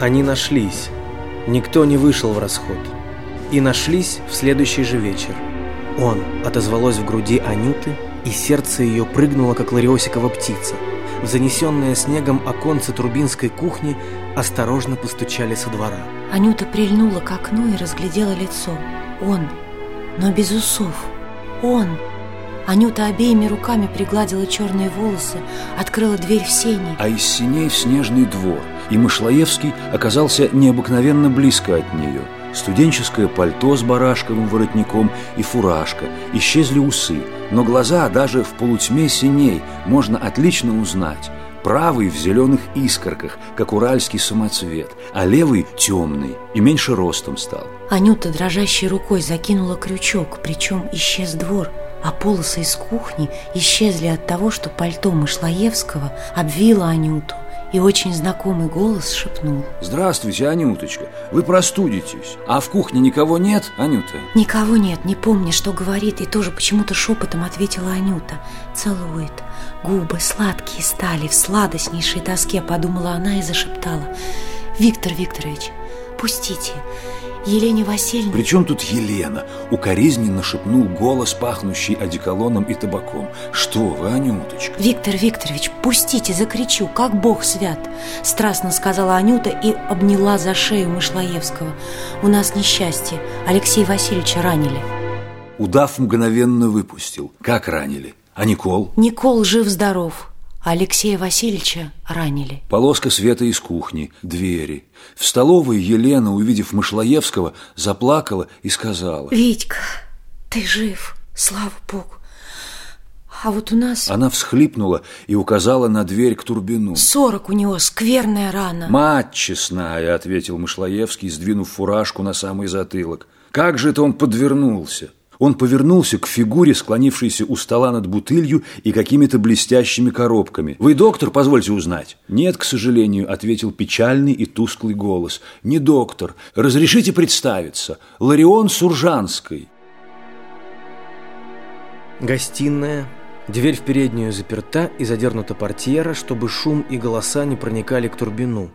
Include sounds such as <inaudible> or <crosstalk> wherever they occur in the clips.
Они нашлись. Никто не вышел в расход. И нашлись в следующий же вечер. Он отозвалось в груди Анюты, и сердце ее прыгнуло, как лариосикова птица. В занесенное снегом оконце турбинской кухни осторожно постучали со двора. Анюта прильнула к окну и разглядела лицо. Он, но без усов. Он. Анюта обеими руками пригладила черные волосы, открыла дверь в сени. А из синей в снежный двор, и Мышлоевский оказался необыкновенно близко от нее. Студенческое пальто с барашковым воротником и фуражка, исчезли усы, но глаза даже в полутьме синей можно отлично узнать. Правый в зеленых искорках, как уральский самоцвет, а левый темный и меньше ростом стал. Анюта дрожащей рукой закинула крючок, причем исчез двор – а полосы из кухни исчезли от того, что пальто Мышлоевского обвило Анюту, и очень знакомый голос шепнул. «Здравствуйте, Анюточка, вы простудитесь. А в кухне никого нет, Анюта?» «Никого нет, не помню, что говорит, и тоже почему-то шепотом ответила Анюта. Целует. Губы сладкие стали, в сладостнейшей тоске, подумала она и зашептала. Виктор Викторович, пустите, Елене Васильевне... При чем тут Елена? Укоризненно шепнул голос, пахнущий одеколоном и табаком. Что вы, Анюточка? Виктор Викторович, пустите, закричу, как бог свят Страстно сказала Анюта и обняла за шею Мышлоевского У нас несчастье, Алексея Васильевича ранили Удав мгновенно выпустил. Как ранили? А Никол? Никол жив-здоров Алексея Васильевича ранили. Полоска света из кухни, двери. В столовой Елена, увидев Мышлоевского, заплакала и сказала. «Витька, ты жив, слава богу. А вот у нас...» Она всхлипнула и указала на дверь к Турбину. «Сорок у него, скверная рана». «Мать честная», — ответил Мышлоевский, сдвинув фуражку на самый затылок. «Как же это он подвернулся?» Он повернулся к фигуре, склонившейся у стола над бутылью и какими-то блестящими коробками. «Вы доктор, позвольте узнать?» «Нет, к сожалению», — ответил печальный и тусклый голос. «Не доктор. Разрешите представиться. Ларион Суржанской». Гостиная. Дверь в переднюю заперта и задернута портьера, чтобы шум и голоса не проникали к Турбину.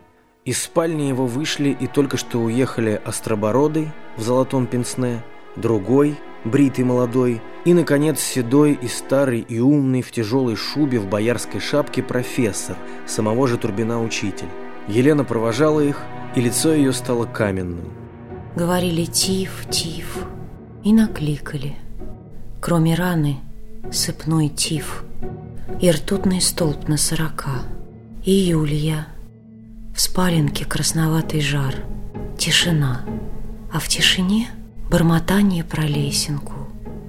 Из спальни его вышли и только что уехали Остробородый в золотом пенсне, другой — бритый молодой, и, наконец, седой и старый и умный в тяжелой шубе в боярской шапке профессор, самого же Турбина учитель. Елена провожала их, и лицо ее стало каменным. Говорили «тиф, тиф» и накликали. Кроме раны, сыпной тиф и ртутный столб на сорока. И Юлия. В спаленке красноватый жар. Тишина. А в тишине – бормотание про лесенку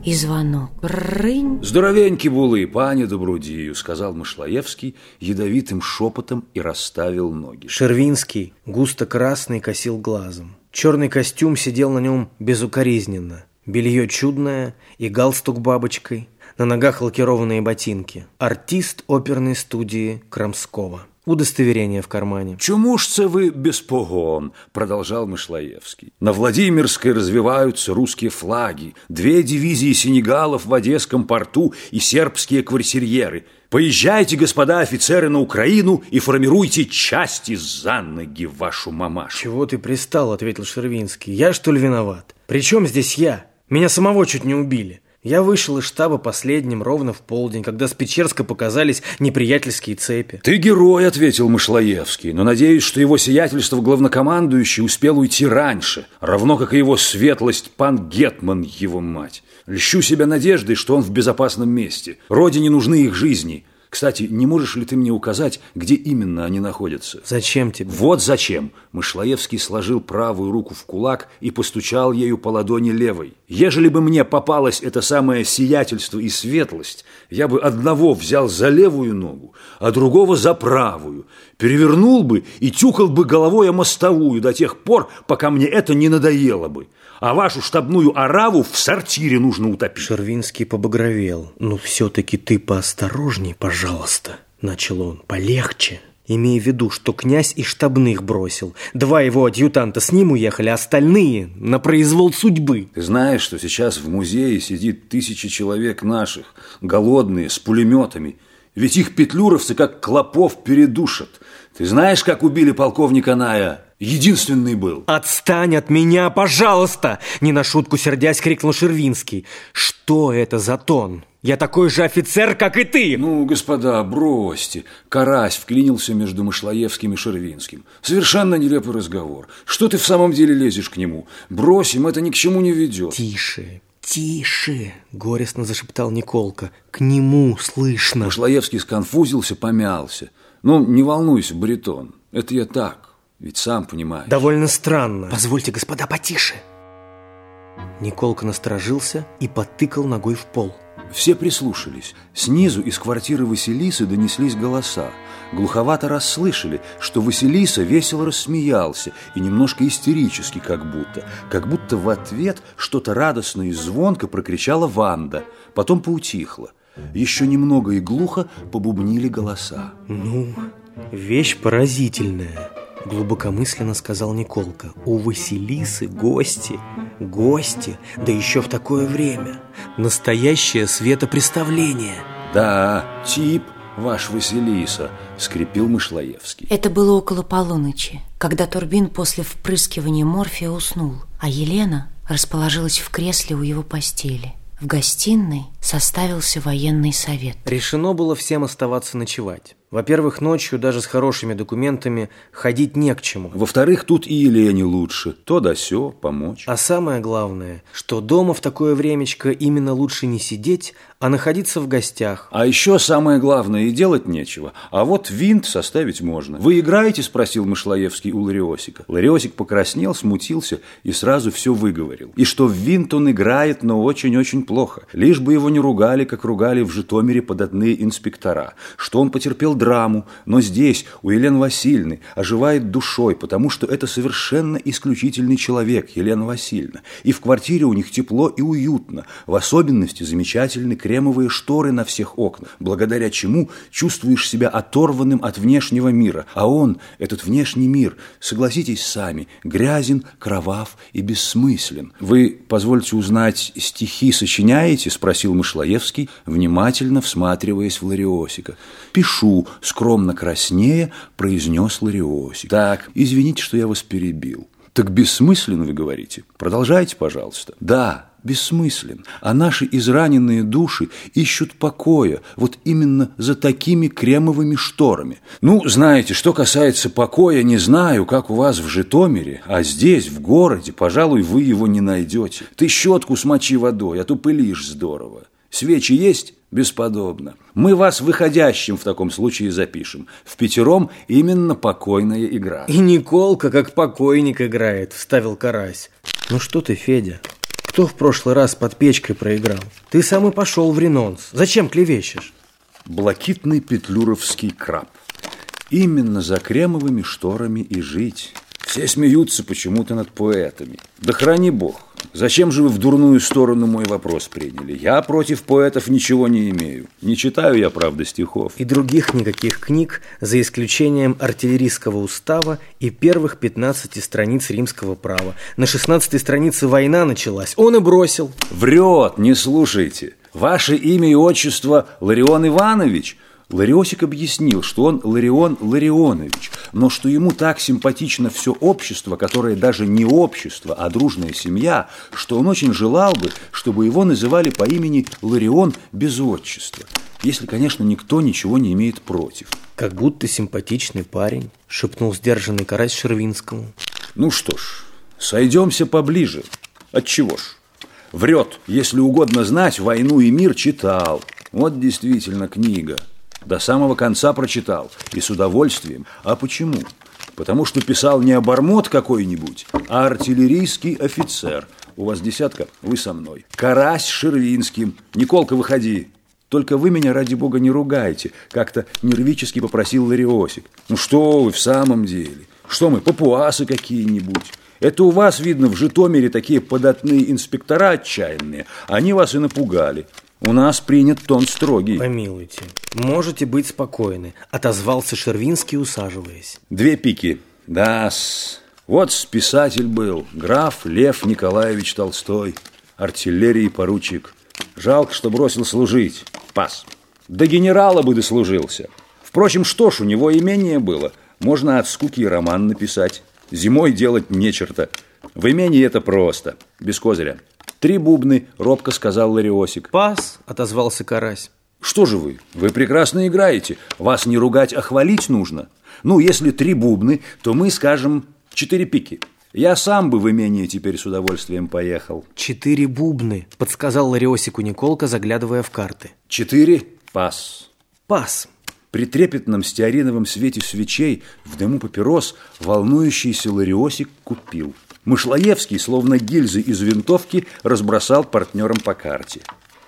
и звонок. Рынь. Здоровеньки булы, паня Добрудию, сказал Мышлоевский ядовитым шепотом и расставил ноги. Шервинский, густо-красный, косил глазом. Черный костюм сидел на нем безукоризненно. Белье чудное и галстук бабочкой. На ногах лакированные ботинки. Артист оперной студии Крамского. Удостоверение в кармане. «Чему ж це вы без погон?» – продолжал Мышлоевский. «На Владимирской развиваются русские флаги, две дивизии сенегалов в Одесском порту и сербские кварсерьеры. Поезжайте, господа офицеры, на Украину и формируйте части за ноги вашу мамашу». «Чего ты пристал?» – ответил Шервинский. «Я, что ли, виноват? При чем здесь я? Меня самого чуть не убили». Я вышел из штаба последним ровно в полдень, когда с Печерска показались неприятельские цепи. «Ты герой», — ответил Мышлоевский, «но надеюсь, что его сиятельство главнокомандующий успел уйти раньше, равно как и его светлость пан Гетман, его мать. Льщу себя надеждой, что он в безопасном месте. Родине нужны их жизни». Кстати, не можешь ли ты мне указать, где именно они находятся? Зачем тебе? Вот зачем. Мышлоевский сложил правую руку в кулак и постучал ею по ладони левой. Ежели бы мне попалось это самое сиятельство и светлость, я бы одного взял за левую ногу, а другого за правую, перевернул бы и тюкал бы головой о мостовую до тех пор, пока мне это не надоело бы а вашу штабную ораву в сортире нужно утопить. Шервинский побагровел. «Ну, все-таки ты поосторожней, пожалуйста», — начал он, — «полегче». Имея в виду, что князь и штабных бросил. Два его адъютанта с ним уехали, а остальные на произвол судьбы. Ты знаешь, что сейчас в музее сидит тысячи человек наших, голодные, с пулеметами. Ведь их петлюровцы как клопов передушат. Ты знаешь, как убили полковника Ная? Единственный был. «Отстань от меня, пожалуйста!» Не на шутку сердясь крикнул Шервинский. «Что это за тон? Я такой же офицер, как и ты!» Ну, господа, бросьте. Карась вклинился между Мышлоевским и Шервинским. Совершенно нелепый разговор. Что ты в самом деле лезешь к нему? Бросим, это ни к чему не ведет. «Тише, тише!» Горестно зашептал Николка. «К нему слышно!» Мышлоевский сконфузился, помялся. Ну, не волнуйся, баритон. Это я так. Ведь сам понимаешь. Довольно странно. Позвольте, господа, потише. Николка насторожился и потыкал ногой в пол. Все прислушались. Снизу из квартиры Василисы донеслись голоса. Глуховато расслышали, что Василиса весело рассмеялся и немножко истерически как будто. Как будто в ответ что-то радостно и звонко прокричала Ванда. Потом поутихло. Еще немного и глухо побубнили голоса. Ну, вещь поразительная. Глубокомысленно сказал Николка. У Василисы гости, гости, да еще в такое время. Настоящее светопреставление. Да, тип ваш Василиса, скрипел Мышлоевский. Это было около полуночи, когда Турбин после впрыскивания морфия уснул, а Елена расположилась в кресле у его постели. В гостиной составился военный совет. Решено было всем оставаться ночевать. Во-первых, ночью даже с хорошими документами ходить не к чему. Во-вторых, тут и Елене лучше. То да сё, помочь. А самое главное, что дома в такое времечко именно лучше не сидеть, а находиться в гостях. А еще самое главное, и делать нечего. А вот винт составить можно. «Вы играете?» – спросил Мышлоевский у Лариосика. Лариосик покраснел, смутился и сразу все выговорил. И что в винт он играет, но очень-очень плохо. Лишь бы его не ругали, как ругали в Житомире податные инспектора. Что он потерпел драму, но здесь, у Елены Васильевны, оживает душой, потому что это совершенно исключительный человек, Елена Васильевна. И в квартире у них тепло и уютно, в особенности замечательны кремовые шторы на всех окнах, благодаря чему чувствуешь себя оторванным от внешнего мира. А он, этот внешний мир, согласитесь сами, грязен, кровав и бессмыслен. Вы, позвольте узнать, стихи сочиняете? Спросил Мышлоевский, внимательно всматриваясь в Лариосика. Пишу, скромно краснея, произнес Лариосик. Так, извините, что я вас перебил. Так бессмысленно, вы говорите? Продолжайте, пожалуйста. Да, бессмыслен, а наши израненные души ищут покоя вот именно за такими кремовыми шторами. Ну, знаете, что касается покоя, не знаю, как у вас в Житомире, а здесь, в городе, пожалуй, вы его не найдете. Ты щетку смочи водой, а то пылишь здорово. Свечи есть? Бесподобно. Мы вас выходящим в таком случае запишем. В пятером именно покойная игра. И Николка как покойник играет, вставил Карась. Ну что ты, Федя, кто в прошлый раз под печкой проиграл? Ты сам и пошел в ренонс. Зачем клевещешь? Блокитный петлюровский краб. Именно за кремовыми шторами и жить. Все смеются почему-то над поэтами. Да храни бог. Зачем же вы в дурную сторону мой вопрос приняли? Я против поэтов ничего не имею. Не читаю я, правда, стихов. И других никаких книг, за исключением артиллерийского устава и первых 15 страниц римского права. На 16 странице война началась. Он и бросил. Врет, не слушайте. Ваше имя и отчество Ларион Иванович – Лариосик объяснил, что он Ларион Ларионович, но что ему так симпатично все общество, которое даже не общество, а дружная семья, что он очень желал бы, чтобы его называли по имени Ларион без отчества, если, конечно, никто ничего не имеет против. Как будто симпатичный парень, шепнул сдержанный карась Шервинскому. Ну что ж, сойдемся поближе. Отчего ж? Врет, если угодно знать, «Войну и мир» читал. Вот действительно книга. До самого конца прочитал. И с удовольствием. А почему? Потому что писал не обормот какой-нибудь, а артиллерийский офицер. У вас десятка, вы со мной. Карась Шервинским. Николка, выходи. Только вы меня, ради бога, не ругайте. Как-то нервически попросил Лариосик. Ну что вы в самом деле? Что мы, папуасы какие-нибудь? Это у вас, видно, в Житомире такие податные инспектора отчаянные. Они вас и напугали. У нас принят тон строгий. Помилуйте, можете быть спокойны, отозвался Шервинский, усаживаясь. Две пики. да -с. Вот писатель был, граф Лев Николаевич Толстой, артиллерии поручик. Жалко, что бросил служить. Пас. До генерала бы дослужился. Впрочем, что ж, у него имение было. Можно от скуки роман написать. Зимой делать не черта. В имении это просто, без козыря. Три бубны, робко сказал Лариосик. «Пас!» – отозвался Карась. Что же вы? Вы прекрасно играете. Вас не ругать, а хвалить нужно. Ну, если три бубны, то мы скажем четыре пики. Я сам бы в имение теперь с удовольствием поехал. «Четыре бубны», – подсказал Лариосику Николка, заглядывая в карты. Четыре – пас. «Пас». При трепетном стеариновом свете свечей в дыму папирос волнующийся Лариосик купил. Мышлоевский, словно гильзы из винтовки, разбросал партнерам по карте.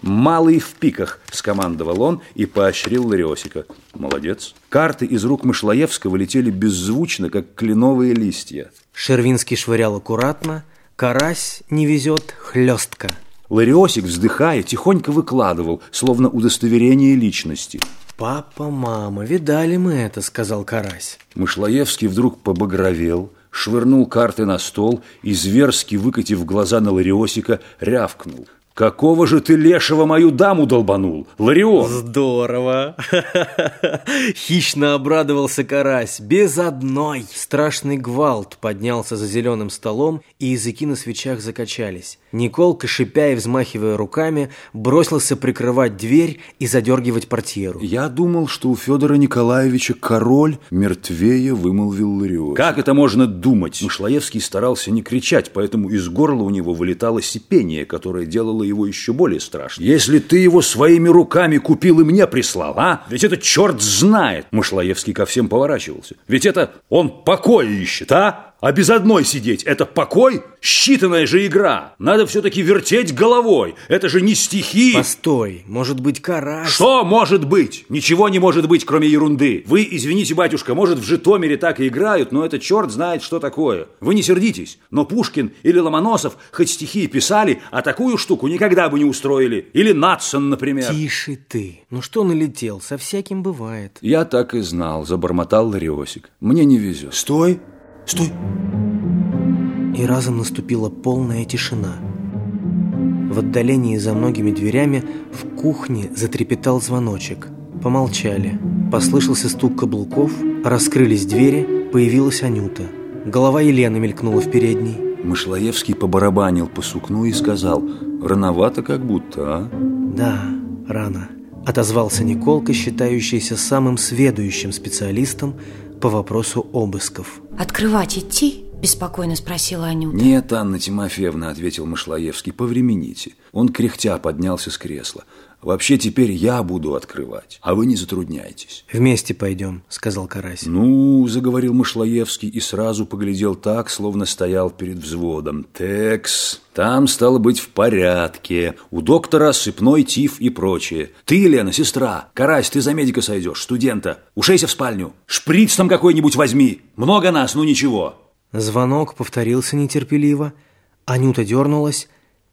«Малый в пиках», – скомандовал он и поощрил Лариосика. «Молодец». Карты из рук Мышлоевского летели беззвучно, как кленовые листья. Шервинский швырял аккуратно, Карась не везет хлестко. Лариосик, вздыхая, тихонько выкладывал, словно удостоверение личности. «Папа, мама, видали мы это», – сказал Карась. Мышлоевский вдруг побагровел, швырнул карты на стол и, зверски выкатив глаза на Лариосика, рявкнул. «Какого же ты лешего мою даму долбанул, Ларион?» Здорово! <laughs> Хищно обрадовался карась. Без одной! Страшный гвалт поднялся за зеленым столом, и языки на свечах закачались. Николка, шипя и взмахивая руками, бросился прикрывать дверь и задергивать портьеру. «Я думал, что у Федора Николаевича король мертвее», — вымолвил Ларион. «Как это можно думать?» Мышлоевский старался не кричать, поэтому из горла у него вылетало сипение, которое делало его еще более страшным. «Если ты его своими руками купил и мне прислал, а? Ведь это черт знает!» Мышлоевский ко всем поворачивался. «Ведь это он покоя ищет, а? А без одной сидеть – это покой? Считанная же игра. Надо все-таки вертеть головой. Это же не стихи. Постой, может быть, карась? Что может быть? Ничего не может быть, кроме ерунды. Вы, извините, батюшка, может, в Житомире так и играют, но это черт знает, что такое. Вы не сердитесь, но Пушкин или Ломоносов хоть стихи писали, а такую штуку никогда бы не устроили. Или Натсон, например. Тише ты. Ну что налетел? Со всяким бывает. Я так и знал, забормотал Лариосик. Мне не везет. Стой! Стой! И разом наступила полная тишина. В отдалении за многими дверями в кухне затрепетал звоночек. Помолчали. Послышался стук каблуков, раскрылись двери, появилась Анюта. Голова Елены мелькнула в передней. Мышлоевский побарабанил по сукну и сказал, «Рановато как будто, а?» «Да, рано», — отозвался Николка, считающийся самым сведущим специалистом по вопросу обысков. «Открывать идти?» – беспокойно спросила Анюта. «Нет, Анна Тимофеевна», – ответил Мышлоевский, – «повремените». Он кряхтя поднялся с кресла. «Вообще теперь я буду открывать, а вы не затрудняйтесь». «Вместе пойдем», – сказал Карась. «Ну», – заговорил Мышлоевский и сразу поглядел так, словно стоял перед взводом. «Текс, там стало быть в порядке. У доктора сыпной тиф и прочее. Ты, Лена, сестра. Карась, ты за медика сойдешь, студента. Ушейся в спальню. Шприц там какой-нибудь возьми. Много нас, ну ничего». Звонок повторился нетерпеливо. Анюта дернулась,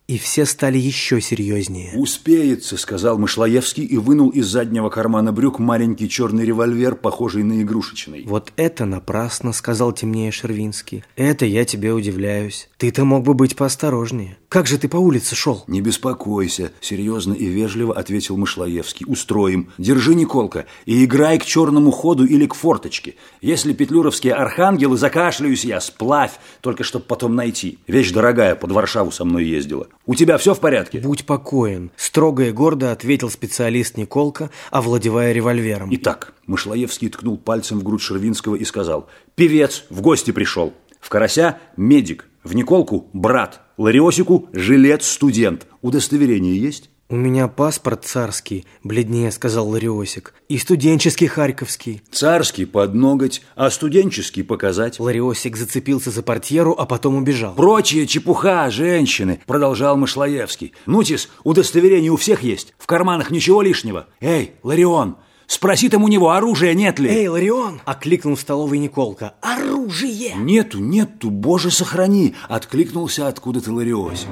и все стали еще серьезнее. «Успеется», — сказал Мышлоевский и вынул из заднего кармана брюк маленький черный револьвер, похожий на игрушечный. «Вот это напрасно», — сказал темнее Шервинский. «Это я тебе удивляюсь. Ты-то мог бы быть поосторожнее. Как же ты по улице шел?» «Не беспокойся», — серьезно и вежливо ответил Мышлоевский. «Устроим. Держи, Николка, и играй к черному ходу или к форточке. Если петлюровские архангелы, закашляюсь я, сплавь, только чтоб потом найти. Вещь дорогая, под Варшаву со мной ездила. У тебя все в порядке?» «Будь покоен», – строго и гордо ответил специалист Николка, овладевая револьвером. «Итак», – Мышлоевский ткнул пальцем в грудь Шервинского и сказал, «Певец в гости пришел. В Карася – медик, в Николку – брат, Лариосику – жилец-студент. Удостоверение есть?» «У меня паспорт царский», – бледнее сказал Лариосик, – «и студенческий харьковский». «Царский под ноготь, а студенческий показать». Лариосик зацепился за портьеру, а потом убежал. «Прочие чепуха, женщины», – продолжал Мышлоевский. «Нутис, удостоверение у всех есть, в карманах ничего лишнего. Эй, Ларион, Спроси там у него, оружия нет ли? Эй, Ларион! Окликнул в столовой Николка. Оружие! Нету, нету, боже сохрани! Откликнулся откуда-то Лариосик.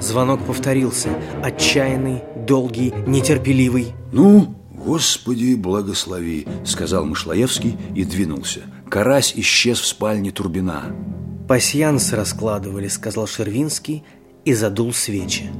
Звонок повторился. Отчаянный, долгий, нетерпеливый. «Ну, Господи, благослови!» — сказал Мышлоевский и двинулся. Карась исчез в спальне Турбина. «Пасьянс раскладывали», — сказал Шервинский и задул свечи.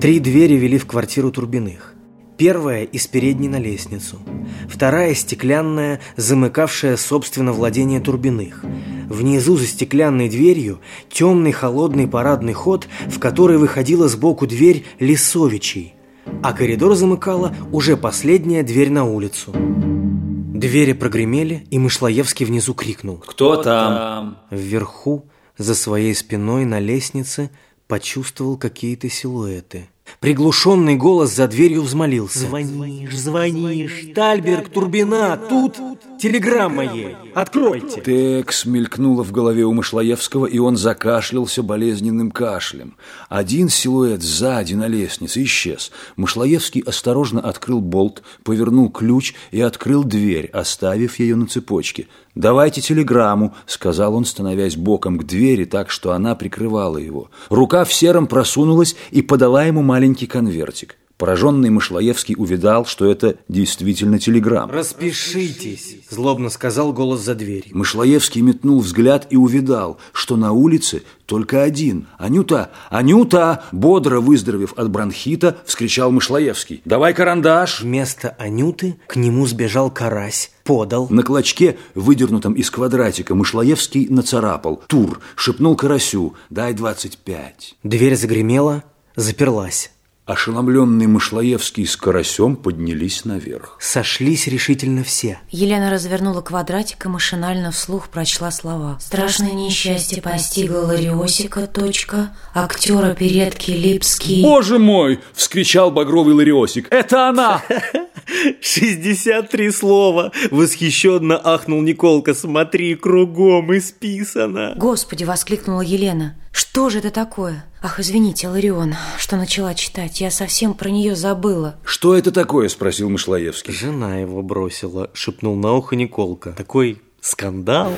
Три двери вели в квартиру Турбиных. Первая из передней на лестницу. Вторая стеклянная, замыкавшая, собственно, владение Турбиных. Внизу за стеклянной дверью темный холодный парадный ход, в который выходила сбоку дверь Лисовичей, а коридор замыкала уже последняя дверь на улицу. Двери прогремели, и Мышлоевский внизу крикнул. «Кто там?» Вверху, за своей спиной на лестнице, почувствовал какие-то силуэты. Приглушенный голос за дверью взмолился. «Звонишь, звонишь, Тальберг, Турбина, тут телеграмма ей, откройте!» Текс мелькнуло в голове у Мышлоевского, и он закашлялся болезненным кашлем. Один силуэт сзади на лестнице исчез. Мышлоевский осторожно открыл болт, повернул ключ и открыл дверь, оставив ее на цепочке. «Давайте телеграмму», — сказал он, становясь боком к двери так, что она прикрывала его. Рука в сером просунулась и подала ему маленький конвертик. Пораженный Мышлоевский увидал, что это действительно телеграмма. «Распишитесь», – злобно сказал голос за дверью. Мышлоевский метнул взгляд и увидал, что на улице только один. «Анюта! Анюта!» Бодро выздоровев от бронхита, вскричал Мышлоевский. «Давай карандаш!» Вместо Анюты к нему сбежал карась. Подал. На клочке, выдернутом из квадратика, Мышлоевский нацарапал. «Тур!» шепнул карасю. «Дай двадцать пять!» Дверь загремела, заперлась. Ошеломленный Мышлоевский с Карасем поднялись наверх. Сошлись решительно все. Елена развернула квадратик и машинально вслух прочла слова. «Страшное несчастье постигло Лариосика, точка, актера передки Липский...» «Боже мой!» – вскричал багровый Лариосик. «Это она!» <laughs> «Шестьдесят три слова!» – восхищенно ахнул Николка. «Смотри, кругом исписано!» «Господи!» – воскликнула Елена. «Что же это такое?» «Ах, извините, Ларион, что начала читать. Я совсем про нее забыла». «Что это такое?» – спросил Мышлоевский. «Жена его бросила», – шепнул на ухо Николка. «Такой скандал!»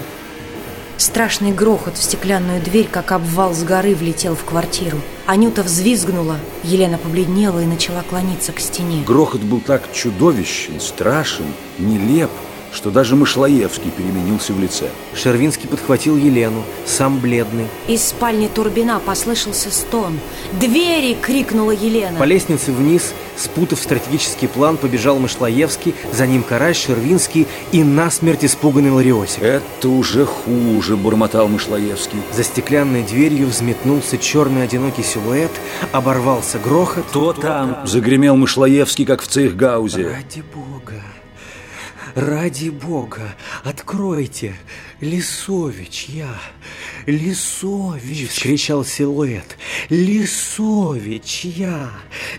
Страшный грохот в стеклянную дверь, как обвал с горы, влетел в квартиру. Анюта взвизгнула, Елена побледнела и начала клониться к стене. Грохот был так чудовищен, страшен, нелеп, что даже Мышлоевский переменился в лице. Шервинский подхватил Елену, сам бледный. Из спальни Турбина послышался стон. «Двери!» — крикнула Елена. По лестнице вниз, спутав стратегический план, побежал Мышлоевский, за ним Карась, Шервинский и насмерть испуганный Лариосик. «Это уже хуже!» — бормотал Мышлоевский. За стеклянной дверью взметнулся черный одинокий силуэт, оборвался грохот. «Кто там?» — загремел Мышлоевский, как в цейхгаузе. «Ради бога!» Ради бога, откройте! Лисович, я! Лисович! Вскричал силуэт. Лисович, я!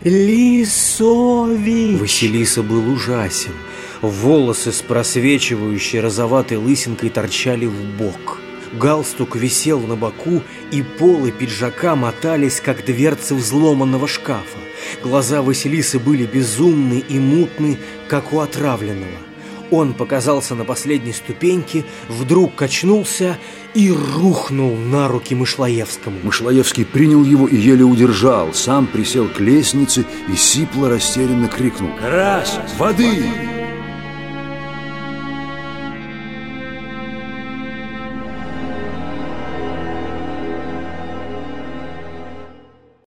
Лисович! Василиса был ужасен. Волосы с просвечивающей розоватой лысинкой торчали в бок. Галстук висел на боку, и полы пиджака мотались, как дверцы взломанного шкафа. Глаза Василисы были безумны и мутны, как у отравленного. Он показался на последней ступеньке, вдруг качнулся и рухнул на руки Мышлоевскому. Мышлоевский принял его и еле удержал, сам присел к лестнице и сипло растерянно крикнул «Карась, воды!»